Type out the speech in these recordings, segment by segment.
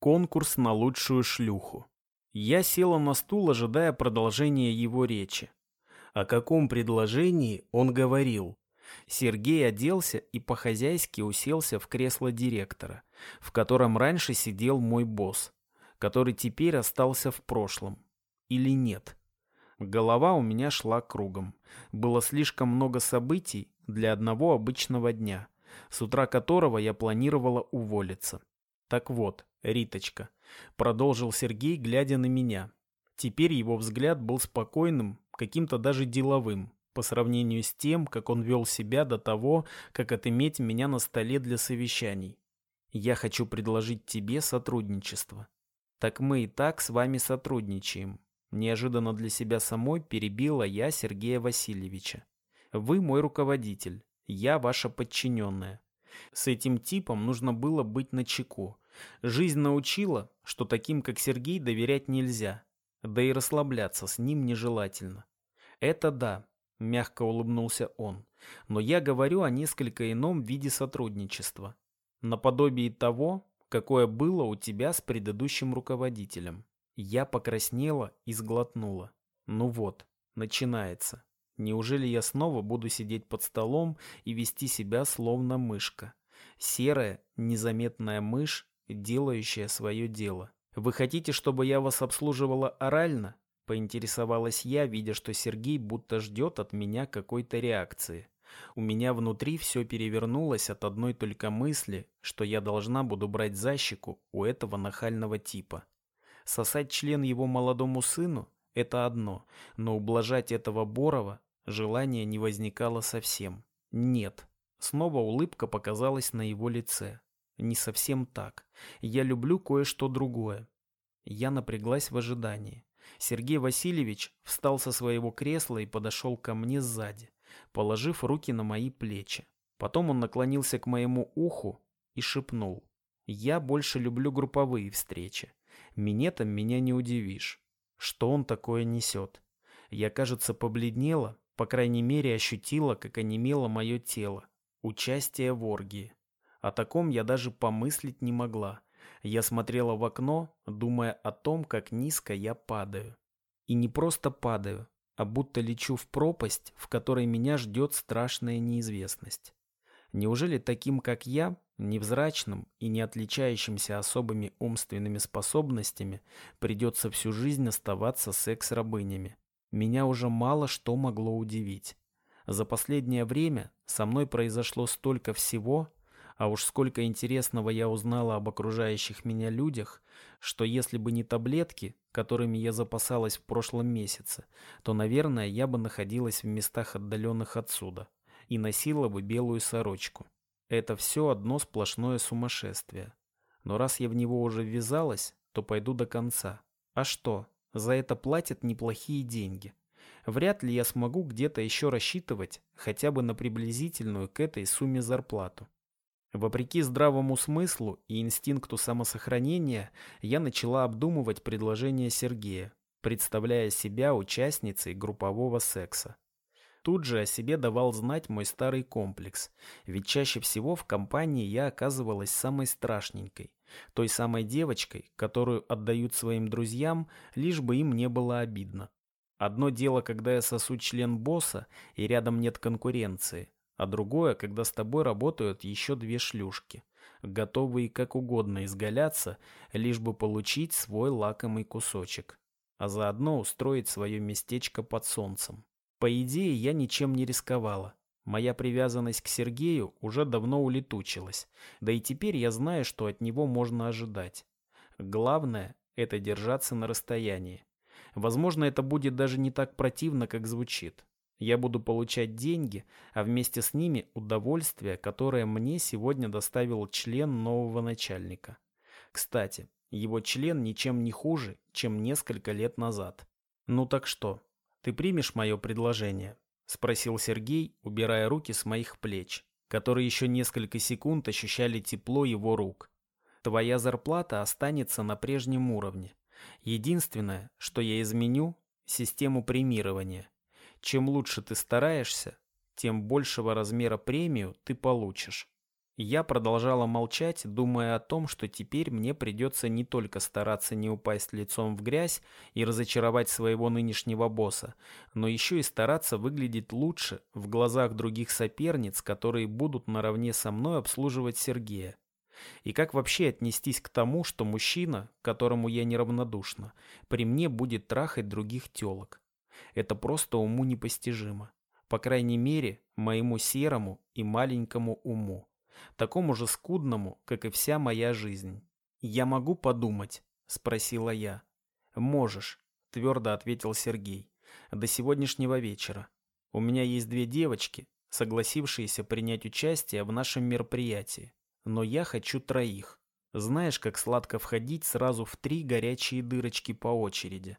Конкурс на лучшую шлюху. Я села на стул, ожидая продолжения его речи. О каком предложении он говорил? Сергей оделся и по-хозяйски уселся в кресло директора, в котором раньше сидел мой босс, который теперь остался в прошлом. Или нет? Голова у меня шла кругом. Было слишком много событий для одного обычного дня, с утра которого я планировала уволиться. Так вот, Риточка, продолжил Сергей, глядя на меня. Теперь его взгляд был спокойным, каким-то даже деловым, по сравнению с тем, как он вел себя до того, как отыметь меня на столе для совещаний. Я хочу предложить тебе сотрудничество. Так мы и так с вами сотрудничаем. Неожиданно для себя самой перебила я Сергея Васильевича. Вы мой руководитель, я ваша подчиненная. С этим типом нужно было быть начеку. Жизнь научила, что таким, как Сергей, доверять нельзя. Да и расслабляться с ним нежелательно. Это да, мягко улыбнулся он. Но я говорю о несколько ином виде сотрудничества. Наподобие того, какое было у тебя с предыдущим руководителем. Я покраснела и сглотнула. Ну вот, начинается. Неужели я снова буду сидеть под столом и вести себя словно мышка? Серая, незаметная мышь, делающая свое дело. Вы хотите, чтобы я вас обслуживала орально? Поинтересовалась я, видя, что Сергей будто ждет от меня какой-то реакции. У меня внутри все перевернулось от одной только мысли, что я должна буду брать за щеку у этого нахального типа. Сосать член его молодому сыну – это одно, но ублажать этого Борова желания не возникало совсем. Нет. Снова улыбка показалась на его лице. Не совсем так. Я люблю кое-что другое. Я напряглась в ожидании. Сергей Васильевич встал со своего кресла и подошел ко мне сзади, положив руки на мои плечи. Потом он наклонился к моему уху и шепнул. «Я больше люблю групповые встречи. Минетом меня не удивишь. Что он такое несет?» Я, кажется, побледнела, по крайней мере ощутила, как онемело мое тело. Участие в оргии. О таком я даже помыслить не могла. Я смотрела в окно, думая о том, как низко я падаю. И не просто падаю, а будто лечу в пропасть, в которой меня ждет страшная неизвестность. Неужели таким, как я, невзрачным и не отличающимся особыми умственными способностями, придется всю жизнь оставаться секс-рабынями? Меня уже мало что могло удивить. За последнее время со мной произошло столько всего, а уж сколько интересного я узнала об окружающих меня людях, что если бы не таблетки, которыми я запасалась в прошлом месяце, то, наверное, я бы находилась в местах отдаленных отсюда и носила бы белую сорочку. Это все одно сплошное сумасшествие. Но раз я в него уже ввязалась, то пойду до конца. А что? За это платят неплохие деньги. Вряд ли я смогу где-то еще рассчитывать хотя бы на приблизительную к этой сумме зарплату. Вопреки здравому смыслу и инстинкту самосохранения, я начала обдумывать предложение Сергея, представляя себя участницей группового секса. Тут же о себе давал знать мой старый комплекс, ведь чаще всего в компании я оказывалась самой страшненькой, той самой девочкой, которую отдают своим друзьям, лишь бы им не было обидно. Одно дело, когда я сосу член босса и рядом нет конкуренции, а другое, когда с тобой работают еще две шлюшки, готовые как угодно изгаляться, лишь бы получить свой лакомый кусочек, а заодно устроить свое местечко под солнцем. По идее, я ничем не рисковала. Моя привязанность к Сергею уже давно улетучилась, да и теперь я знаю, что от него можно ожидать. Главное – это держаться на расстоянии. Возможно, это будет даже не так противно, как звучит. Я буду получать деньги, а вместе с ними удовольствие, которое мне сегодня доставил член нового начальника. Кстати, его член ничем не хуже, чем несколько лет назад. Ну так что, ты примешь мое предложение? Спросил Сергей, убирая руки с моих плеч, которые еще несколько секунд ощущали тепло его рук. Твоя зарплата останется на прежнем уровне. Единственное, что я изменю, систему премирования – чем лучше ты стараешься, тем большего размера премию ты получишь. Я продолжала молчать, думая о том, что теперь мне придется не только стараться не упасть лицом в грязь и разочаровать своего нынешнего босса, но еще и стараться выглядеть лучше в глазах других соперниц, которые будут наравне со мной обслуживать Сергея. И как вообще отнестись к тому, что мужчина, которому я неравнодушна, при мне будет трахать других телок? Это просто уму непостижимо. По крайней мере, моему серому и маленькому уму такому же скудному, как и вся моя жизнь. «Я могу подумать?» – спросила я. «Можешь», – твердо ответил Сергей. «До сегодняшнего вечера. У меня есть две девочки, согласившиеся принять участие в нашем мероприятии. Но я хочу троих. Знаешь, как сладко входить сразу в три горячие дырочки по очереди?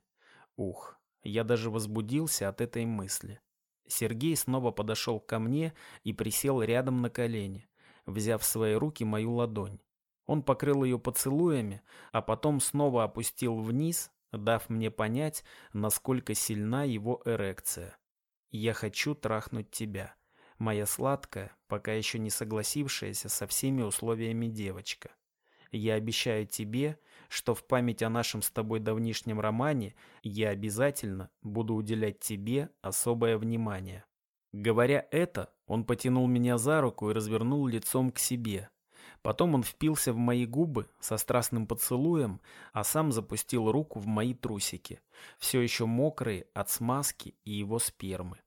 Ух, я даже возбудился от этой мысли. Сергей снова подошел ко мне и присел рядом на колени взяв в свои руки мою ладонь. Он покрыл ее поцелуями, а потом снова опустил вниз, дав мне понять, насколько сильна его эрекция. «Я хочу трахнуть тебя, моя сладкая, пока еще не согласившаяся со всеми условиями девочка. Я обещаю тебе, что в память о нашем с тобой давнишнем романе я обязательно буду уделять тебе особое внимание». Говоря это, он потянул меня за руку и развернул лицом к себе. Потом он впился в мои губы со страстным поцелуем, а сам запустил руку в мои трусики, все еще мокрые от смазки и его спермы.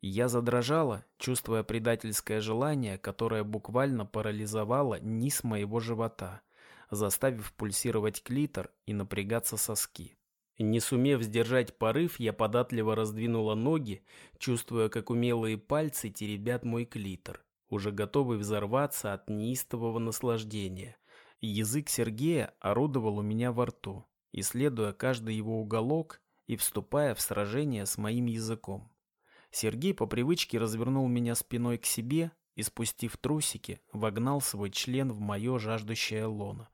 Я задрожала, чувствуя предательское желание, которое буквально парализовало низ моего живота, заставив пульсировать клитор и напрягаться соски. Не сумев сдержать порыв, я податливо раздвинула ноги, чувствуя, как умелые пальцы теребят мой клитор, уже готовый взорваться от неистового наслаждения. Язык Сергея орудовал у меня во рту, исследуя каждый его уголок и вступая в сражение с моим языком. Сергей по привычке развернул меня спиной к себе и, спустив трусики, вогнал свой член в мое жаждущее лоно.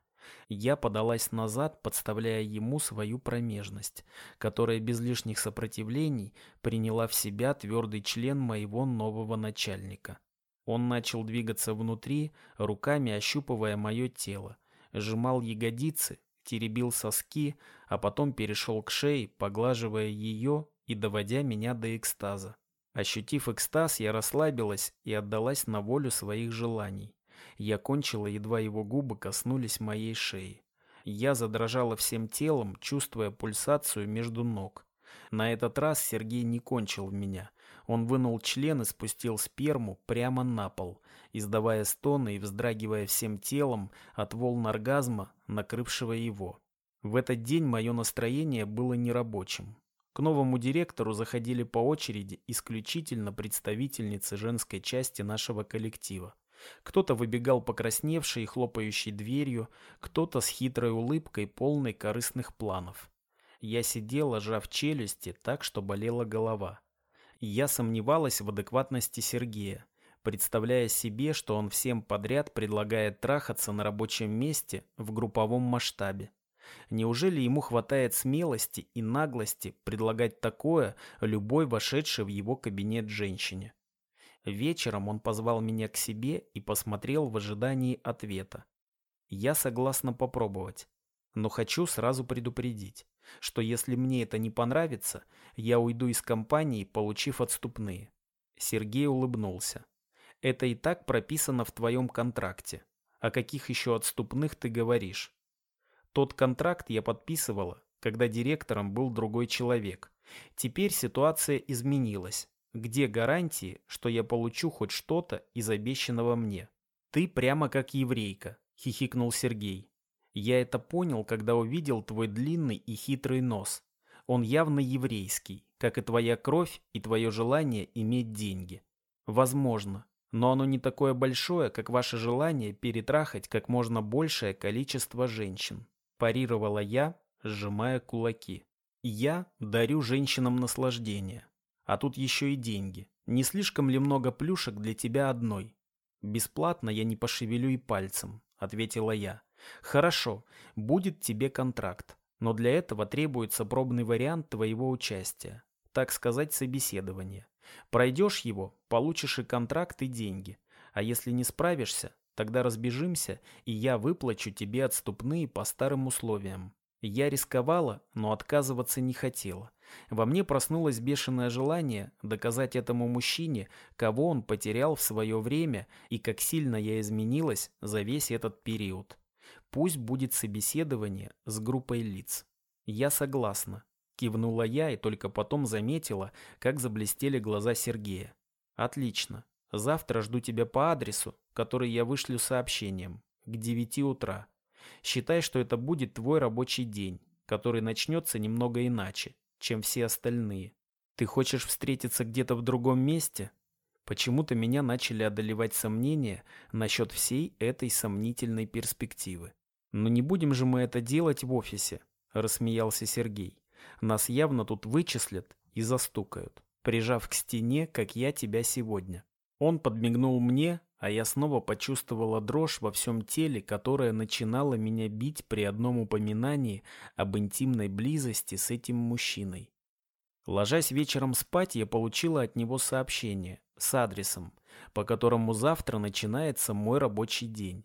Я подалась назад, подставляя ему свою промежность, которая без лишних сопротивлений приняла в себя твердый член моего нового начальника. Он начал двигаться внутри, руками ощупывая мое тело, сжимал ягодицы, теребил соски, а потом перешел к шее, поглаживая ее и доводя меня до экстаза. Ощутив экстаз, я расслабилась и отдалась на волю своих желаний. Я кончила, едва его губы коснулись моей шеи. Я задрожала всем телом, чувствуя пульсацию между ног. На этот раз Сергей не кончил в меня. Он вынул член и спустил сперму прямо на пол, издавая стоны и вздрагивая всем телом от волн оргазма, накрывшего его. В этот день мое настроение было нерабочим. К новому директору заходили по очереди исключительно представительницы женской части нашего коллектива. Кто-то выбегал покрасневший и хлопающий дверью, кто-то с хитрой улыбкой, полной корыстных планов. Я сидела, сжав челюсти, так что болела голова. Я сомневалась в адекватности Сергея, представляя себе, что он всем подряд предлагает трахаться на рабочем месте в групповом масштабе. Неужели ему хватает смелости и наглости предлагать такое любой вошедшей в его кабинет женщине? Вечером он позвал меня к себе и посмотрел в ожидании ответа. Я согласна попробовать, но хочу сразу предупредить, что если мне это не понравится, я уйду из компании, получив отступные. Сергей улыбнулся. Это и так прописано в твоем контракте. О каких еще отступных ты говоришь? Тот контракт я подписывала, когда директором был другой человек. Теперь ситуация изменилась. Где гарантии, что я получу хоть что-то из обещанного мне? Ты прямо как еврейка, хихикнул Сергей. Я это понял, когда увидел твой длинный и хитрый нос. Он явно еврейский, как и твоя кровь и твое желание иметь деньги. Возможно, но оно не такое большое, как ваше желание перетрахать как можно большее количество женщин. Парировала я, сжимая кулаки. Я дарю женщинам наслаждение. А тут еще и деньги. Не слишком ли много плюшек для тебя одной? Бесплатно я не пошевелю и пальцем, ответила я. Хорошо, будет тебе контракт. Но для этого требуется пробный вариант твоего участия. Так сказать, собеседование. Пройдешь его, получишь и контракт, и деньги. А если не справишься, Тогда разбежимся, и я выплачу тебе отступные по старым условиям. Я рисковала, но отказываться не хотела. Во мне проснулось бешеное желание доказать этому мужчине, кого он потерял в свое время и как сильно я изменилась за весь этот период. Пусть будет собеседование с группой лиц. Я согласна. Кивнула я и только потом заметила, как заблестели глаза Сергея. Отлично. Завтра жду тебя по адресу, который я вышлю сообщением, к 9 утра. Считай, что это будет твой рабочий день, который начнется немного иначе, чем все остальные. Ты хочешь встретиться где-то в другом месте? Почему-то меня начали одолевать сомнения насчет всей этой сомнительной перспективы. Но не будем же мы это делать в офисе, рассмеялся Сергей. Нас явно тут вычислят и застукают, прижав к стене, как я тебя сегодня. Он подмигнул мне, а я снова почувствовала дрожь во всем теле, которая начинала меня бить при одном упоминании об интимной близости с этим мужчиной. Ложась вечером спать, я получила от него сообщение с адресом, по которому завтра начинается мой рабочий день.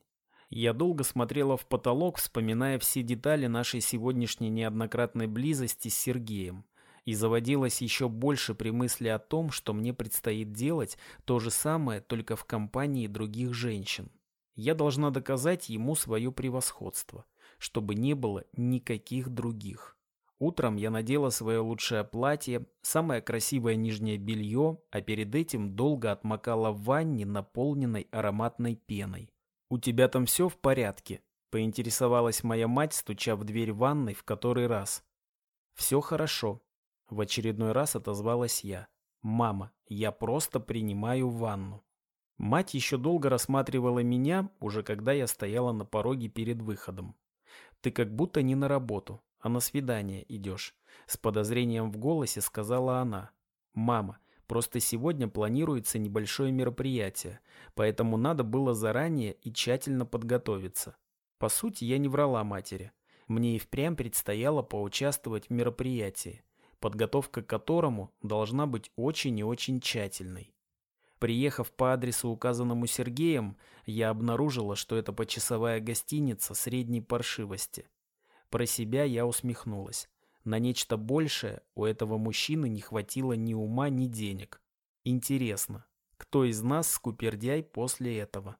Я долго смотрела в потолок, вспоминая все детали нашей сегодняшней неоднократной близости с Сергеем, и заводилась еще больше при мысли о том, что мне предстоит делать то же самое, только в компании других женщин. Я должна доказать ему свое превосходство, чтобы не было никаких других. Утром я надела свое лучшее платье, самое красивое нижнее белье, а перед этим долго отмокала в ванне, наполненной ароматной пеной. «У тебя там все в порядке?» – поинтересовалась моя мать, стуча в дверь ванной в который раз. «Все хорошо», в очередной раз отозвалась я. «Мама, я просто принимаю ванну». Мать еще долго рассматривала меня, уже когда я стояла на пороге перед выходом. «Ты как будто не на работу, а на свидание идешь», — с подозрением в голосе сказала она. «Мама, просто сегодня планируется небольшое мероприятие, поэтому надо было заранее и тщательно подготовиться». По сути, я не врала матери. Мне и впрямь предстояло поучаствовать в мероприятии подготовка к которому должна быть очень и очень тщательной. Приехав по адресу, указанному Сергеем, я обнаружила, что это почасовая гостиница средней паршивости. Про себя я усмехнулась. На нечто большее у этого мужчины не хватило ни ума, ни денег. Интересно, кто из нас скупердяй после этого?